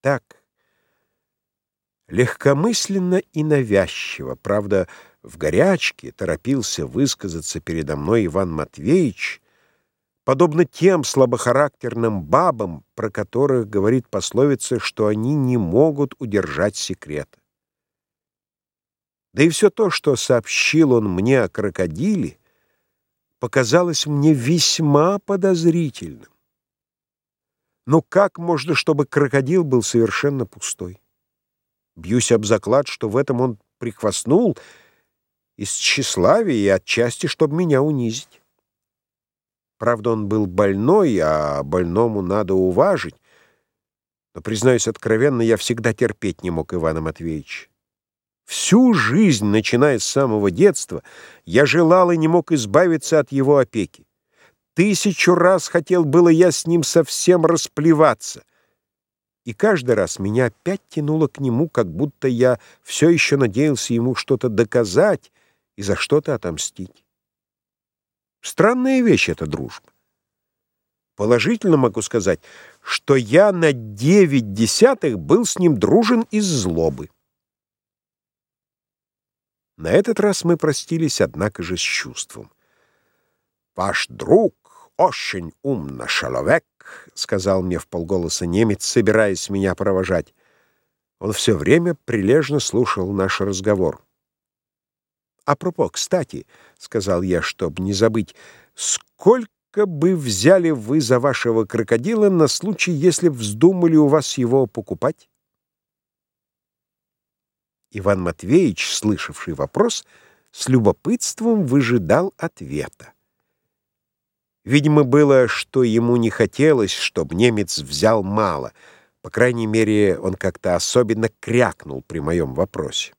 Так, легкомысленно и навязчиво, правда, в горячке торопился высказаться передо мной Иван Матвеевич, подобно тем слабохарактерным бабам, про которых говорит пословица, что они не могут удержать секрета. Да и все то, что сообщил он мне о крокодиле, показалось мне весьма подозрительным. Но как можно, чтобы крокодил был совершенно пустой? Бьюсь об заклад, что в этом он прихвастнул из тщеславия и отчасти, чтобы меня унизить. Правда, он был больной, а больному надо уважить. Но, признаюсь откровенно, я всегда терпеть не мог Ивана Матвеевича. Всю жизнь, начиная с самого детства, я желал и не мог избавиться от его опеки. Тысячу раз хотел было я с ним совсем расплеваться — и каждый раз меня опять тянуло к нему, как будто я все еще надеялся ему что-то доказать и за что-то отомстить. Странная вещь эта дружба. Положительно могу сказать, что я на девять десятых был с ним дружен из злобы. На этот раз мы простились, однако же, с чувством. «Ваш друг очень умный человек», — сказал мне в полголоса немец, собираясь меня провожать. Он все время прилежно слушал наш разговор. «Апропо, кстати», — сказал я, чтобы не забыть, — «сколько бы взяли вы за вашего крокодила на случай, если вздумали у вас его покупать?» Иван Матвеевич, слышавший вопрос, с любопытством выжидал ответа. Видимо, было, что ему не хотелось, чтобы немец взял мало. По крайней мере, он как-то особенно крякнул при моем вопросе.